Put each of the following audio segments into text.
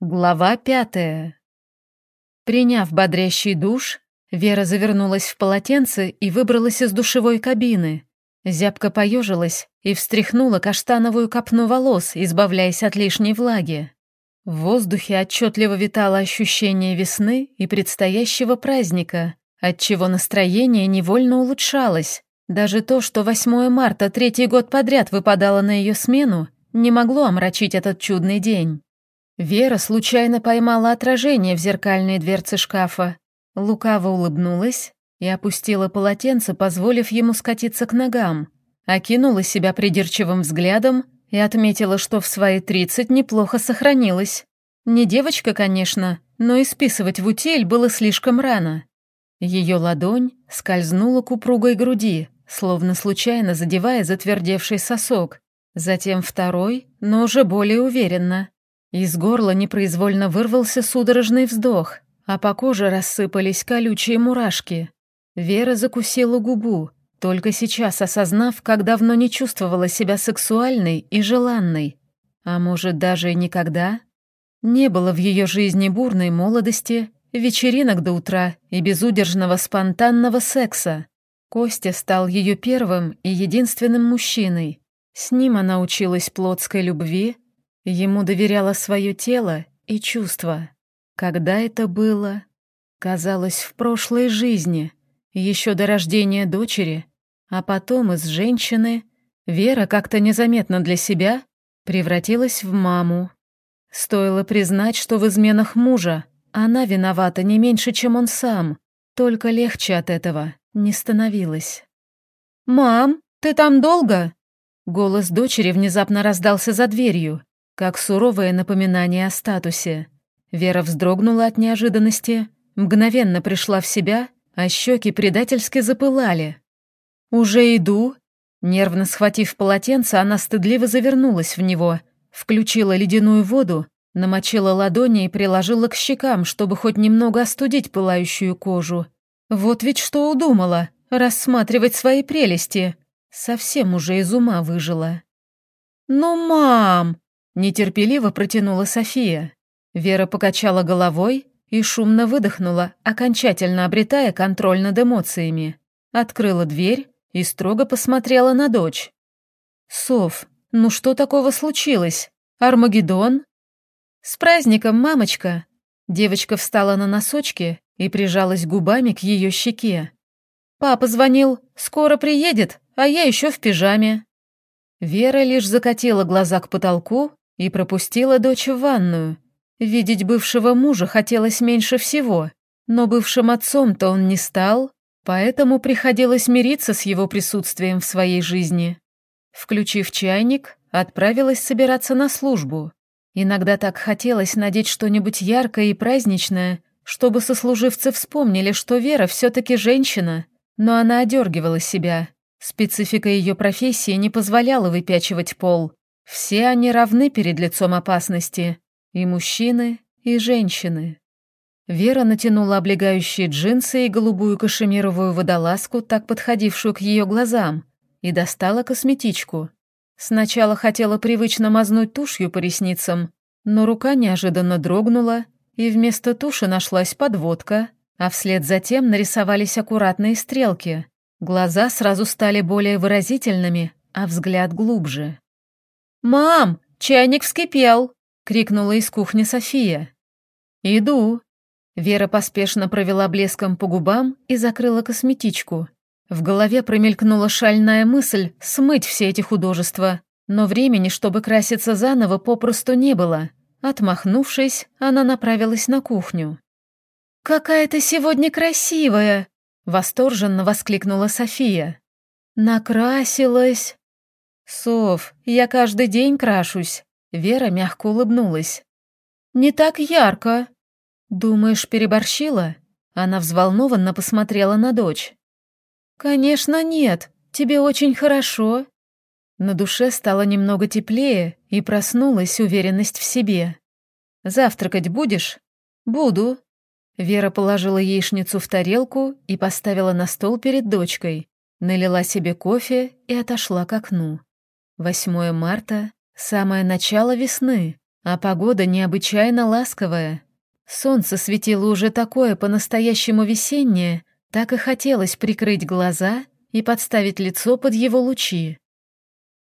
Глава пятая. Приняв бодрящий душ, Вера завернулась в полотенце и выбралась из душевой кабины. Зябко поежилась и встряхнула каштановую копну волос, избавляясь от лишней влаги. В воздухе отчетливо витало ощущение весны и предстоящего праздника, отчего настроение невольно улучшалось. Даже то, что 8 марта третий год подряд выпадало на ее смену, не могло омрачить этот чудный день. Вера случайно поймала отражение в зеркальной дверце шкафа, лукаво улыбнулась и опустила полотенце, позволив ему скатиться к ногам, окинула себя придирчивым взглядом и отметила, что в свои тридцать неплохо сохранилась. Не девочка, конечно, но и списывать в утиль было слишком рано. Ее ладонь скользнула к упругой груди, словно случайно задевая затвердевший сосок, затем второй, но уже более уверенно. Из горла непроизвольно вырвался судорожный вздох, а по коже рассыпались колючие мурашки. Вера закусила губу, только сейчас осознав, как давно не чувствовала себя сексуальной и желанной. А может, даже и никогда? Не было в ее жизни бурной молодости, вечеринок до утра и безудержного спонтанного секса. Костя стал ее первым и единственным мужчиной. С ним она училась плотской любви, Ему доверяла свое тело и чувства. Когда это было? Казалось, в прошлой жизни, еще до рождения дочери, а потом из женщины Вера как-то незаметно для себя превратилась в маму. Стоило признать, что в изменах мужа она виновата не меньше, чем он сам, только легче от этого не становилось. «Мам, ты там долго?» Голос дочери внезапно раздался за дверью, как суровое напоминание о статусе. Вера вздрогнула от неожиданности, мгновенно пришла в себя, а щеки предательски запылали. «Уже иду?» Нервно схватив полотенце, она стыдливо завернулась в него, включила ледяную воду, намочила ладони и приложила к щекам, чтобы хоть немного остудить пылающую кожу. Вот ведь что удумала, рассматривать свои прелести. Совсем уже из ума выжила. «Ну, мам!» Нетерпеливо протянула София. Вера покачала головой и шумно выдохнула, окончательно обретая контроль над эмоциями. Открыла дверь и строго посмотрела на дочь. «Сов, ну что такого случилось? Армагеддон?» «С праздником, мамочка!» Девочка встала на носочки и прижалась губами к ее щеке. «Папа звонил, скоро приедет, а я еще в пижаме». Вера лишь закатила глаза к потолку и пропустила дочь в ванную. Видеть бывшего мужа хотелось меньше всего, но бывшим отцом-то он не стал, поэтому приходилось мириться с его присутствием в своей жизни. Включив чайник, отправилась собираться на службу. Иногда так хотелось надеть что-нибудь яркое и праздничное, чтобы сослуживцы вспомнили, что Вера все-таки женщина, но она одергивала себя. Специфика ее профессии не позволяла выпячивать пол, все они равны перед лицом опасности, и мужчины, и женщины. Вера натянула облегающие джинсы и голубую кашемировую водолазку, так подходившую к ее глазам, и достала косметичку. Сначала хотела привычно мазнуть тушью по ресницам, но рука неожиданно дрогнула, и вместо туши нашлась подводка, а вслед за тем нарисовались аккуратные стрелки. Глаза сразу стали более выразительными, а взгляд глубже. «Мам, чайник вскипел!» — крикнула из кухни София. «Иду!» Вера поспешно провела блеском по губам и закрыла косметичку. В голове промелькнула шальная мысль смыть все эти художества, но времени, чтобы краситься заново, попросту не было. Отмахнувшись, она направилась на кухню. «Какая ты сегодня красивая!» — восторженно воскликнула София. «Накрасилась!» «Сов, я каждый день крашусь», — Вера мягко улыбнулась. «Не так ярко». «Думаешь, переборщила?» Она взволнованно посмотрела на дочь. «Конечно нет, тебе очень хорошо». На душе стало немного теплее и проснулась уверенность в себе. «Завтракать будешь?» «Буду». Вера положила яичницу в тарелку и поставила на стол перед дочкой, налила себе кофе и отошла к окну. 8 марта — самое начало весны, а погода необычайно ласковая. Солнце светило уже такое по-настоящему весеннее, так и хотелось прикрыть глаза и подставить лицо под его лучи.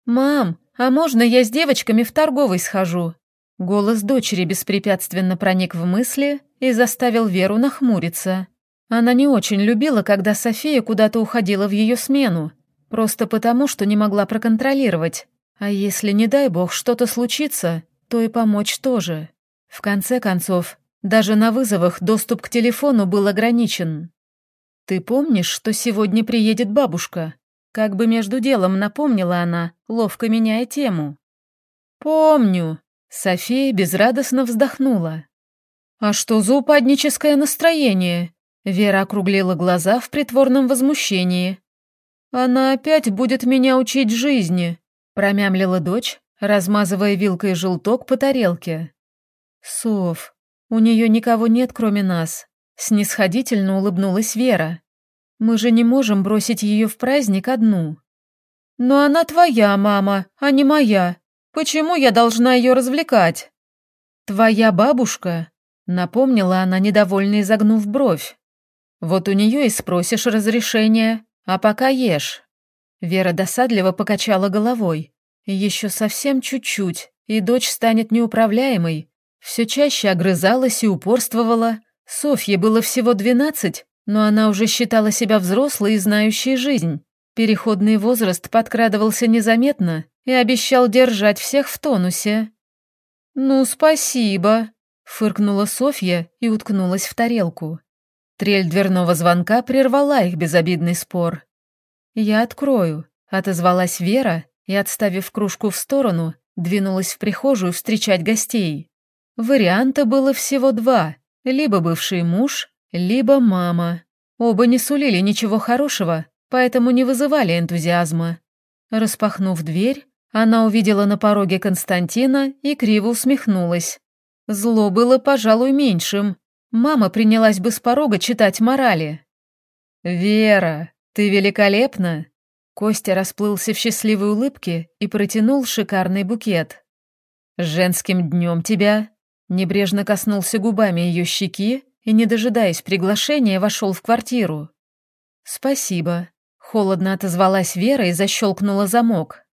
«Мам, а можно я с девочками в торговый схожу?» Голос дочери беспрепятственно проник в мысли и заставил Веру нахмуриться. Она не очень любила, когда София куда-то уходила в ее смену, просто потому, что не могла проконтролировать. А если, не дай бог, что-то случится, то и помочь тоже. В конце концов, даже на вызовах доступ к телефону был ограничен. «Ты помнишь, что сегодня приедет бабушка?» Как бы между делом напомнила она, ловко меняя тему. «Помню», — София безрадостно вздохнула. «А что за упадническое настроение?» Вера округлила глаза в притворном возмущении. «Она опять будет меня учить жизни», — промямлила дочь, размазывая вилкой желток по тарелке. «Сов, у нее никого нет, кроме нас», — снисходительно улыбнулась Вера. «Мы же не можем бросить ее в праздник одну». «Но она твоя мама, а не моя. Почему я должна ее развлекать?» «Твоя бабушка», — напомнила она, недовольно изогнув бровь. Вот у нее и спросишь разрешения, а пока ешь». Вера досадливо покачала головой. Еще совсем чуть-чуть, и дочь станет неуправляемой. Все чаще огрызалась и упорствовала. Софье было всего двенадцать, но она уже считала себя взрослой и знающей жизнь. Переходный возраст подкрадывался незаметно и обещал держать всех в тонусе. «Ну, спасибо», — фыркнула Софья и уткнулась в тарелку. Трель дверного звонка прервала их безобидный спор. «Я открою», — отозвалась Вера и, отставив кружку в сторону, двинулась в прихожую встречать гостей. Варианта было всего два — либо бывший муж, либо мама. Оба не сулили ничего хорошего, поэтому не вызывали энтузиазма. Распахнув дверь, она увидела на пороге Константина и криво усмехнулась. Зло было, пожалуй, меньшим, мама принялась бы с порога читать морали. «Вера, ты великолепна!» Костя расплылся в счастливой улыбке и протянул шикарный букет. «Женским днем тебя!» Небрежно коснулся губами ее щеки и, не дожидаясь приглашения, вошел в квартиру. «Спасибо», — холодно отозвалась Вера и защелкнула замок.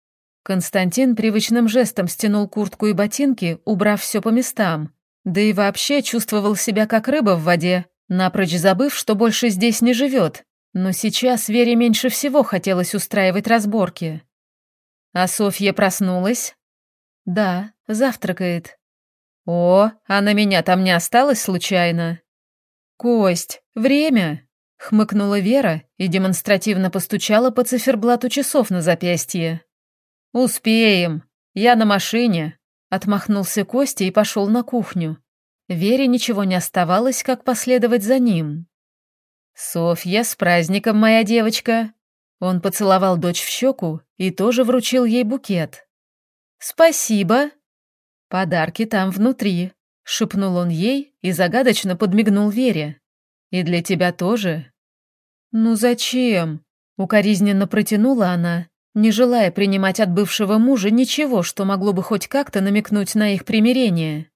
Константин привычным жестом стянул куртку и ботинки, убрав все по местам, да и вообще чувствовал себя как рыба в воде, напрочь забыв, что больше здесь не живет. Но сейчас Вере меньше всего хотелось устраивать разборки. А Софья проснулась? Да, завтракает. О, а на меня там не осталось случайно? Кость, время! Хмыкнула Вера и демонстративно постучала по циферблату часов на запястье. «Успеем. Я на машине. Отмахнулся Костя и пошел на кухню. Вере ничего не оставалось, как последовать за ним. «Софья, с праздником, моя девочка!» Он поцеловал дочь в щеку и тоже вручил ей букет. «Спасибо!» «Подарки там внутри», — шепнул он ей и загадочно подмигнул Вере. «И для тебя тоже». «Ну зачем?» — укоризненно протянула она не желая принимать от бывшего мужа ничего, что могло бы хоть как-то намекнуть на их примирение.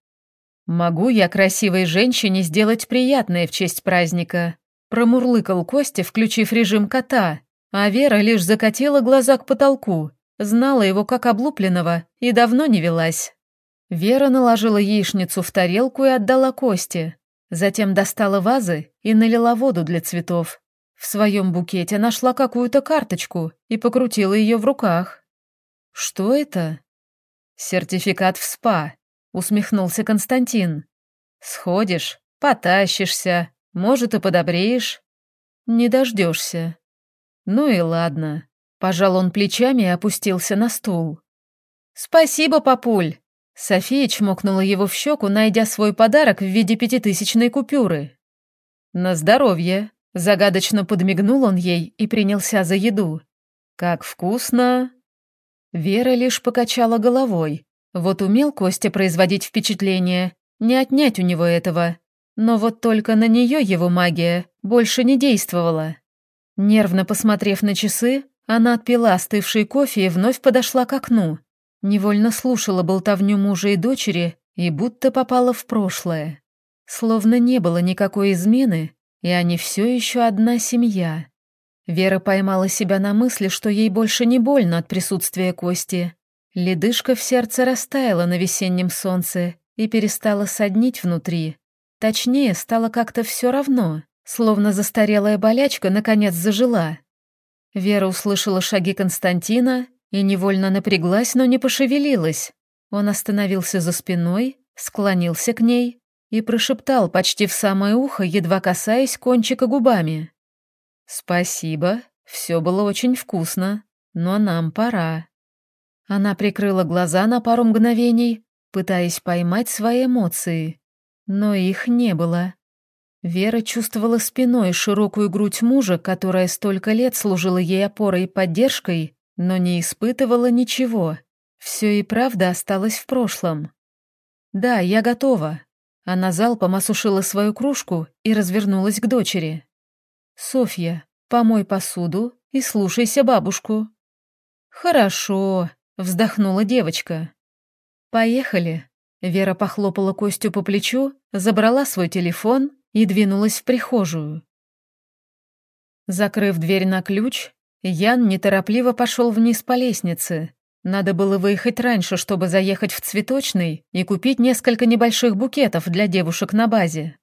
«Могу я красивой женщине сделать приятное в честь праздника?» Промурлыкал Костя, включив режим кота, а Вера лишь закатила глаза к потолку, знала его как облупленного и давно не велась. Вера наложила яичницу в тарелку и отдала Косте, затем достала вазы и налила воду для цветов. В своем букете нашла какую-то карточку и покрутила ее в руках. «Что это?» «Сертификат в СПА», — усмехнулся Константин. «Сходишь, потащишься, может, и подобреешь». «Не дождешься». «Ну и ладно». Пожал он плечами и опустился на стул. «Спасибо, папуль!» София чмокнула его в щеку, найдя свой подарок в виде пятитысячной купюры. «На здоровье!» Загадочно подмигнул он ей и принялся за еду. «Как вкусно!» Вера лишь покачала головой. Вот умел Костя производить впечатление, не отнять у него этого. Но вот только на нее его магия больше не действовала. Нервно посмотрев на часы, она отпила остывший кофе и вновь подошла к окну. Невольно слушала болтовню мужа и дочери и будто попала в прошлое. Словно не было никакой измены, и они все еще одна семья. Вера поймала себя на мысли, что ей больше не больно от присутствия Кости. Ледышка в сердце растаяла на весеннем солнце и перестала соднить внутри. Точнее, стало как-то все равно, словно застарелая болячка наконец зажила. Вера услышала шаги Константина и невольно напряглась, но не пошевелилась. Он остановился за спиной, склонился к ней и прошептал почти в самое ухо, едва касаясь кончика губами. «Спасибо, все было очень вкусно, но нам пора». Она прикрыла глаза на пару мгновений, пытаясь поймать свои эмоции, но их не было. Вера чувствовала спиной широкую грудь мужа, которая столько лет служила ей опорой и поддержкой, но не испытывала ничего. Все и правда осталось в прошлом. «Да, я готова». Она залпом осушила свою кружку и развернулась к дочери. «Софья, помой посуду и слушайся бабушку». «Хорошо», — вздохнула девочка. «Поехали». Вера похлопала Костю по плечу, забрала свой телефон и двинулась в прихожую. Закрыв дверь на ключ, Ян неторопливо пошел вниз по лестнице. Надо было выехать раньше, чтобы заехать в цветочный и купить несколько небольших букетов для девушек на базе.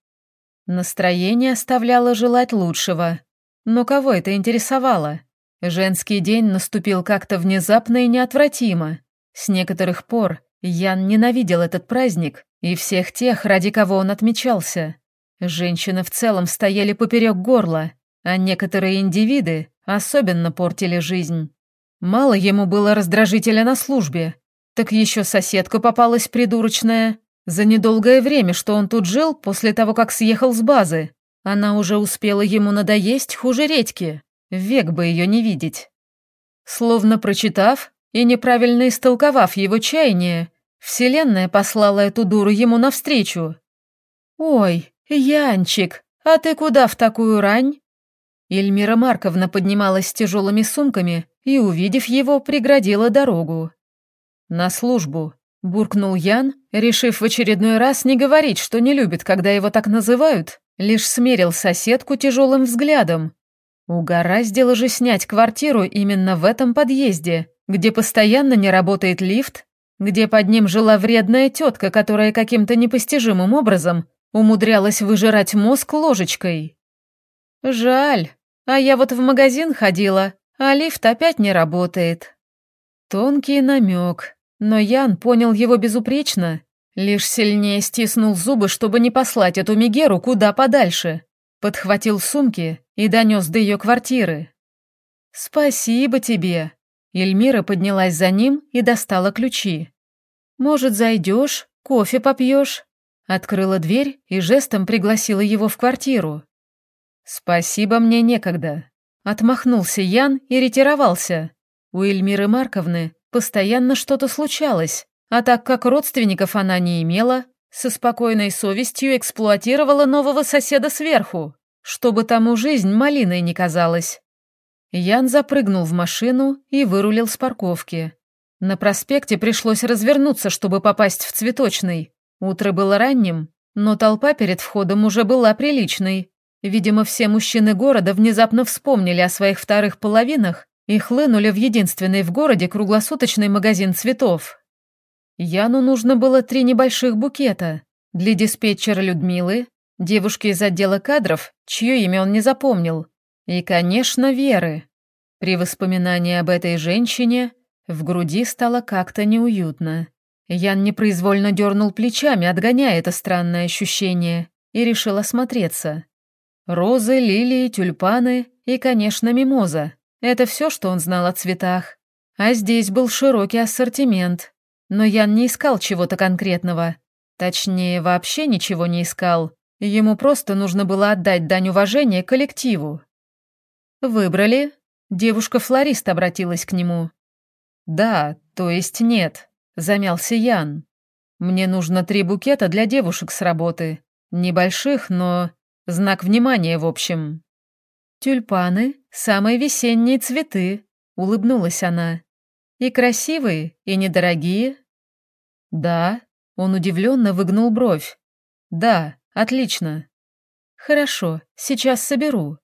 Настроение оставляло желать лучшего. Но кого это интересовало? Женский день наступил как-то внезапно и неотвратимо. С некоторых пор Ян ненавидел этот праздник и всех тех, ради кого он отмечался. Женщины в целом стояли поперек горла, а некоторые индивиды особенно портили жизнь. Мало ему было раздражителя на службе, так еще соседка попалась придурочная. За недолгое время, что он тут жил, после того, как съехал с базы, она уже успела ему надоесть хуже редьки, век бы ее не видеть. Словно прочитав и неправильно истолковав его чаяние, Вселенная послала эту дуру ему навстречу. «Ой, Янчик, а ты куда в такую рань?» Эльмира Марковна поднималась с тяжелыми сумками и, увидев его, преградила дорогу. «На службу», — буркнул Ян, решив в очередной раз не говорить, что не любит, когда его так называют, лишь смерил соседку тяжелым взглядом. Угораздило же снять квартиру именно в этом подъезде, где постоянно не работает лифт, где под ним жила вредная тетка, которая каким-то непостижимым образом умудрялась выжирать мозг ложечкой. Жаль, а я вот в магазин ходила, а лифт опять не работает. Тонкий намек, но Ян понял его безупречно, лишь сильнее стиснул зубы, чтобы не послать эту Мегеру куда подальше. Подхватил сумки и донес до ее квартиры. «Спасибо тебе». Эльмира поднялась за ним и достала ключи. «Может, зайдешь, кофе попьешь?» Открыла дверь и жестом пригласила его в квартиру. «Спасибо, мне некогда». Отмахнулся Ян и ретировался. У Эльмиры Марковны постоянно что-то случалось, а так как родственников она не имела, со спокойной совестью эксплуатировала нового соседа сверху, чтобы тому жизнь малиной не казалась. Ян запрыгнул в машину и вырулил с парковки. На проспекте пришлось развернуться, чтобы попасть в цветочный. Утро было ранним, но толпа перед входом уже была приличной. Видимо, все мужчины города внезапно вспомнили о своих вторых половинах и хлынули в единственный в городе круглосуточный магазин цветов. Яну нужно было три небольших букета для диспетчера Людмилы, девушки из отдела кадров, чье имя он не запомнил, и, конечно, Веры. При воспоминании об этой женщине в груди стало как-то неуютно. Ян непроизвольно дернул плечами, отгоняя это странное ощущение, и решил осмотреться. Розы, лилии, тюльпаны и, конечно, мимоза. Это все, что он знал о цветах. А здесь был широкий ассортимент. Но Ян не искал чего-то конкретного. Точнее, вообще ничего не искал. Ему просто нужно было отдать дань уважения коллективу. «Выбрали?» Девушка-флорист обратилась к нему. «Да, то есть нет», — замялся Ян. «Мне нужно три букета для девушек с работы. Небольших, но Знак внимания, в общем. Тюльпаны — самые весенние цветы, улыбнулась она. И красивые, и недорогие. Да, Он удивленно выгнул бровь. «Да, отлично». «Хорошо, сейчас соберу».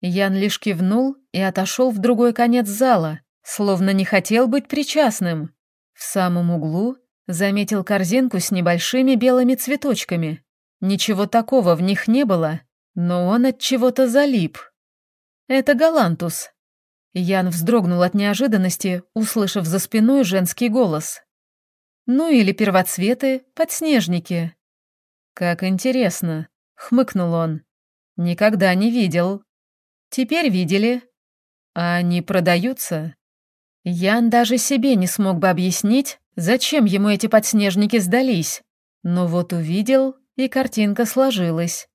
Ян лишь кивнул и отошел в другой конец зала, словно не хотел быть причастным. В самом углу заметил корзинку с небольшими белыми цветочками. Ничего такого в них не было, но он от чего-то залип. Это галантус. Ян вздрогнул от неожиданности, услышав за спиной женский голос. Ну или первоцветы, подснежники. Как интересно, хмыкнул он. Никогда не видел. Теперь видели. А они продаются? Ян даже себе не смог бы объяснить, зачем ему эти подснежники сдались. Но вот увидел, и картинка сложилась.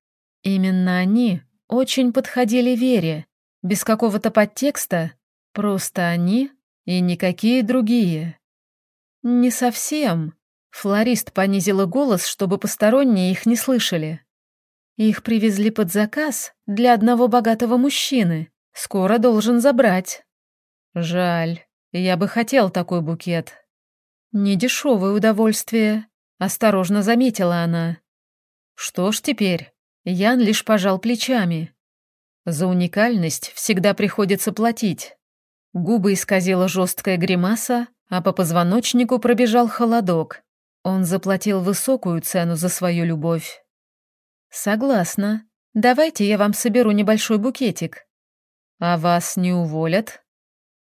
Именно они очень подходили Вере, без какого-то подтекста, просто они и никакие другие. Не совсем. Флорист понизила голос, чтобы посторонние их не слышали. Их привезли под заказ для одного богатого мужчины. Скоро должен забрать. Жаль, я бы хотел такой букет. Недешевое удовольствие, осторожно заметила она. Что ж теперь? Ян лишь пожал плечами. За уникальность всегда приходится платить. Губы исказила жесткая гримаса, а по позвоночнику пробежал холодок. Он заплатил высокую цену за свою любовь. «Согласна. Давайте я вам соберу небольшой букетик». «А вас не уволят?»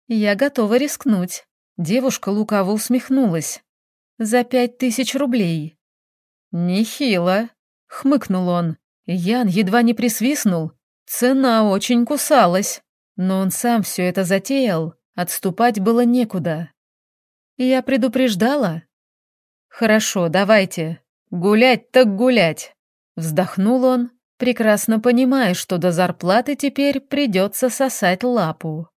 «Я готова рискнуть». Девушка лукаво усмехнулась. «За пять тысяч рублей». «Нехило», — хмыкнул он. Ян едва не присвистнул. Цена очень кусалась, но он сам все это затеял, отступать было некуда. Я предупреждала. Хорошо, давайте. Гулять так гулять. Вздохнул он, прекрасно понимая, что до зарплаты теперь придется сосать лапу.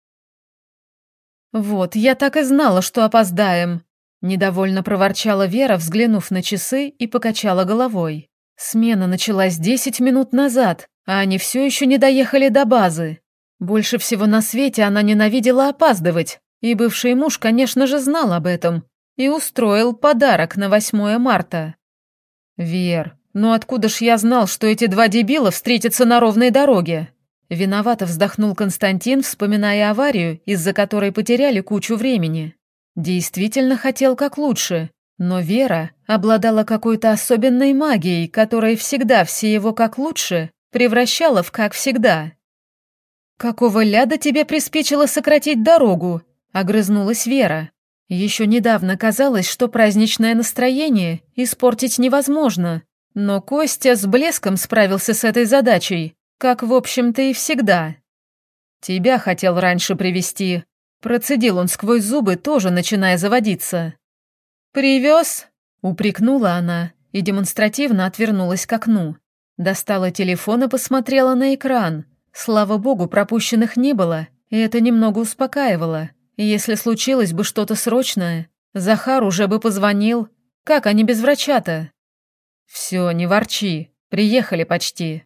«Вот, я так и знала, что опоздаем», — недовольно проворчала Вера, взглянув на часы и покачала головой. Смена началась десять минут назад, а они все еще не доехали до базы. Больше всего на свете она ненавидела опаздывать, и бывший муж, конечно же, знал об этом и устроил подарок на 8 марта. «Вер, ну откуда ж я знал, что эти два дебила встретятся на ровной дороге?» Виновато вздохнул Константин, вспоминая аварию, из-за которой потеряли кучу времени. Действительно хотел как лучше, но Вера обладала какой-то особенной магией, которая всегда все его как лучше превращала в как всегда. «Какого ляда тебе приспичило сократить дорогу?» — огрызнулась Вера. Еще недавно казалось, что праздничное настроение испортить невозможно, но Костя с блеском справился с этой задачей, как, в общем-то, и всегда. «Тебя хотел раньше привести процедил он сквозь зубы, тоже начиная заводиться. «Привез?» — упрекнула она и демонстративно отвернулась к окну. Достала телефон и посмотрела на экран. Слава богу, пропущенных не было, и это немного успокаивало. Если случилось бы что-то срочное, Захар уже бы позвонил. Как они без врача-то? Все, не ворчи, приехали почти.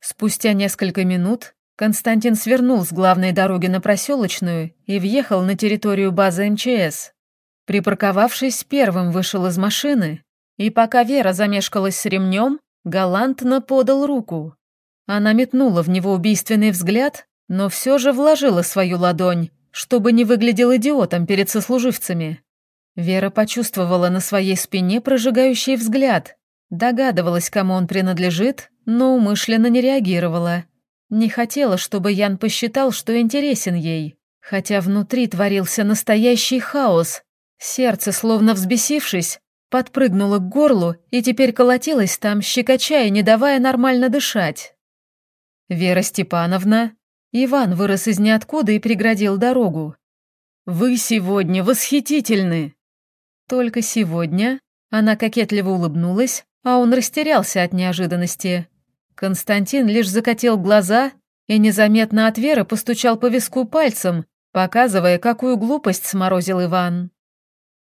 Спустя несколько минут Константин свернул с главной дороги на проселочную и въехал на территорию базы МЧС. Припарковавшись, первым вышел из машины, и пока Вера замешкалась с ремнем, галантно подал руку. Она метнула в него убийственный взгляд, но все же вложила свою ладонь, чтобы не выглядел идиотом перед сослуживцами. Вера почувствовала на своей спине прожигающий взгляд, догадывалась, кому он принадлежит, но умышленно не реагировала. Не хотела, чтобы Ян посчитал, что интересен ей, хотя внутри творился настоящий хаос, Сердце, словно взбесившись, подпрыгнуло к горлу и теперь колотилось там, щекочая, не давая нормально дышать. «Вера Степановна...» Иван вырос из ниоткуда и преградил дорогу. «Вы сегодня восхитительны!» Только сегодня она кокетливо улыбнулась, а он растерялся от неожиданности. Константин лишь закатил глаза и незаметно от Веры постучал по виску пальцем, показывая, какую глупость сморозил Иван.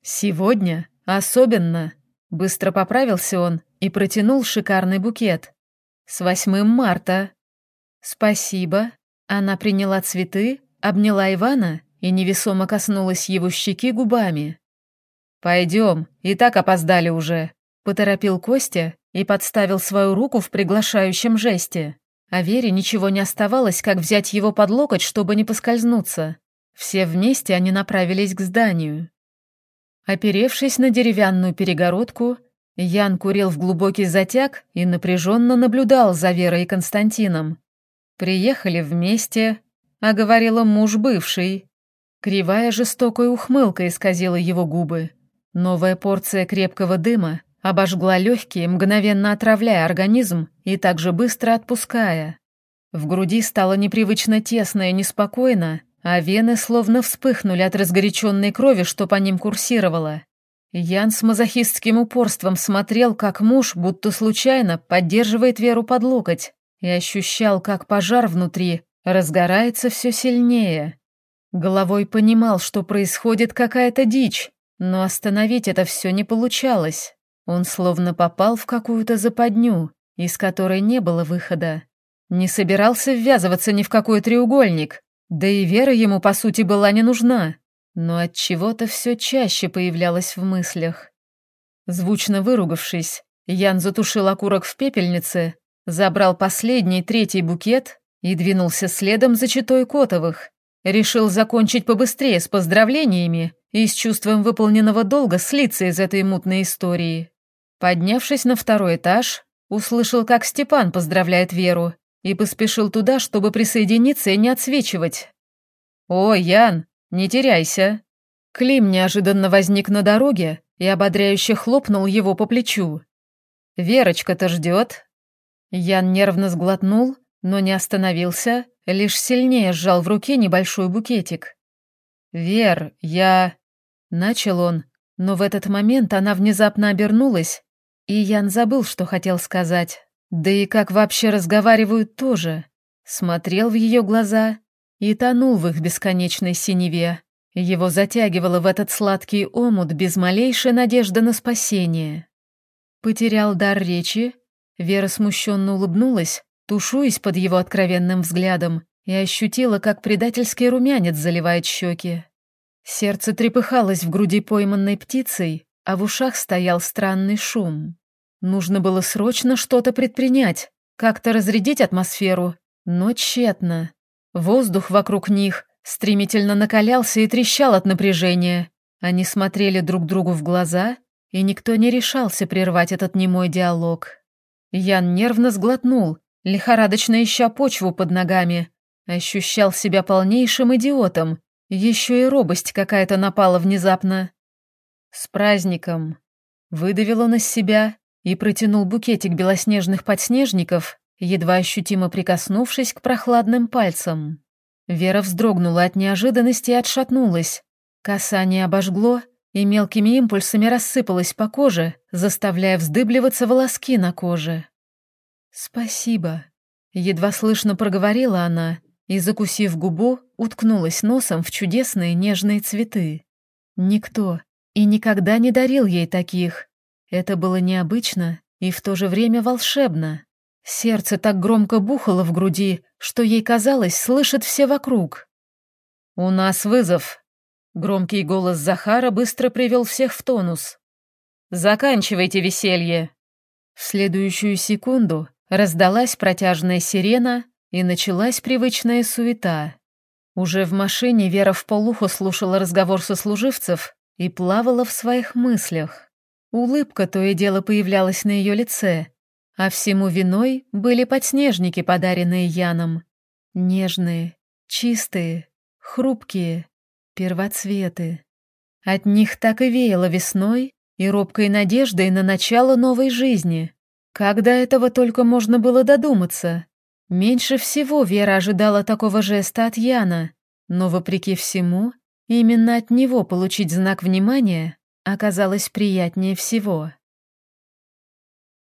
«Сегодня особенно», — быстро поправился он и протянул шикарный букет. «С восьмым марта». «Спасибо». Она приняла цветы, обняла Ивана и невесомо коснулась его щеки губами. «Пойдем, и так опоздали уже», — поторопил Костя и подставил свою руку в приглашающем жесте. А Вере ничего не оставалось, как взять его под локоть, чтобы не поскользнуться. Все вместе они направились к зданию. Оперевшись на деревянную перегородку, Ян курил в глубокий затяг и напряженно наблюдал за Верой и Константином. Приехали вместе, а говорила муж бывший. Кривая жестокая ухмылка исказила его губы. Новая порция крепкого дыма обожгла легкие, мгновенно отравляя организм и также быстро отпуская. В груди стало непривычно тесно и неспокойно, а вены словно вспыхнули от разгоряченной крови, что по ним курсировало. Ян с мазохистским упорством смотрел, как муж, будто случайно, поддерживает Веру под локоть, и ощущал, как пожар внутри разгорается все сильнее. Головой понимал, что происходит какая-то дичь, но остановить это все не получалось. Он словно попал в какую-то западню, из которой не было выхода. Не собирался ввязываться ни в какой треугольник, да и вера ему, по сути, была не нужна, но от чего-то все чаще появлялась в мыслях. Звучно выругавшись, Ян затушил окурок в пепельнице, забрал последний, третий букет и двинулся следом за читой Котовых. Решил закончить побыстрее с поздравлениями и с чувством выполненного долга слиться из этой мутной истории. Поднявшись на второй этаж, услышал, как Степан поздравляет Веру, и поспешил туда, чтобы присоединиться и не отсвечивать. «О, Ян, не теряйся!» Клим неожиданно возник на дороге и ободряюще хлопнул его по плечу. «Верочка-то ждет!» Ян нервно сглотнул, но не остановился, лишь сильнее сжал в руке небольшой букетик. «Вер, я...» Начал он, но в этот момент она внезапно обернулась, и Ян забыл, что хотел сказать. Да и как вообще разговаривают тоже. Смотрел в ее глаза и тонул в их бесконечной синеве. Его затягивало в этот сладкий омут без малейшей надежды на спасение. Потерял дар речи, Вера смущенно улыбнулась, тушуясь под его откровенным взглядом, и ощутила, как предательский румянец заливает щеки. Сердце трепыхалось в груди пойманной птицей, а в ушах стоял странный шум. Нужно было срочно что-то предпринять, как-то разрядить атмосферу, но тщетно. Воздух вокруг них стремительно накалялся и трещал от напряжения. Они смотрели друг другу в глаза, и никто не решался прервать этот немой диалог. Ян нервно сглотнул, лихорадочно ища почву под ногами. Ощущал себя полнейшим идиотом. Еще и робость какая-то напала внезапно. «С праздником!» Выдавил он из себя и протянул букетик белоснежных подснежников, едва ощутимо прикоснувшись к прохладным пальцам. Вера вздрогнула от неожиданности и отшатнулась. Касание обожгло и мелкими импульсами рассыпалось по коже, заставляя вздыбливаться волоски на коже. «Спасибо», — едва слышно проговорила она и, закусив губу, уткнулась носом в чудесные нежные цветы. Никто и никогда не дарил ей таких, это было необычно и в то же время волшебно. Сердце так громко бухало в груди, что ей казалось, слышит все вокруг. «У нас вызов!» Громкий голос Захара быстро привел всех в тонус. «Заканчивайте веселье!» В следующую секунду раздалась протяжная сирена и началась привычная суета. Уже в машине Вера в полухо слушала разговор сослуживцев и плавала в своих мыслях. Улыбка то и дело появлялась на ее лице, а всему виной были подснежники, подаренные Яном. Нежные, чистые, хрупкие, первоцветы. От них так и веяло весной и робкой надеждой на начало новой жизни. Когда этого только можно было додуматься? Меньше всего Вера ожидала такого жеста от Яна, но, вопреки всему, именно от него получить знак внимания оказалось приятнее всего.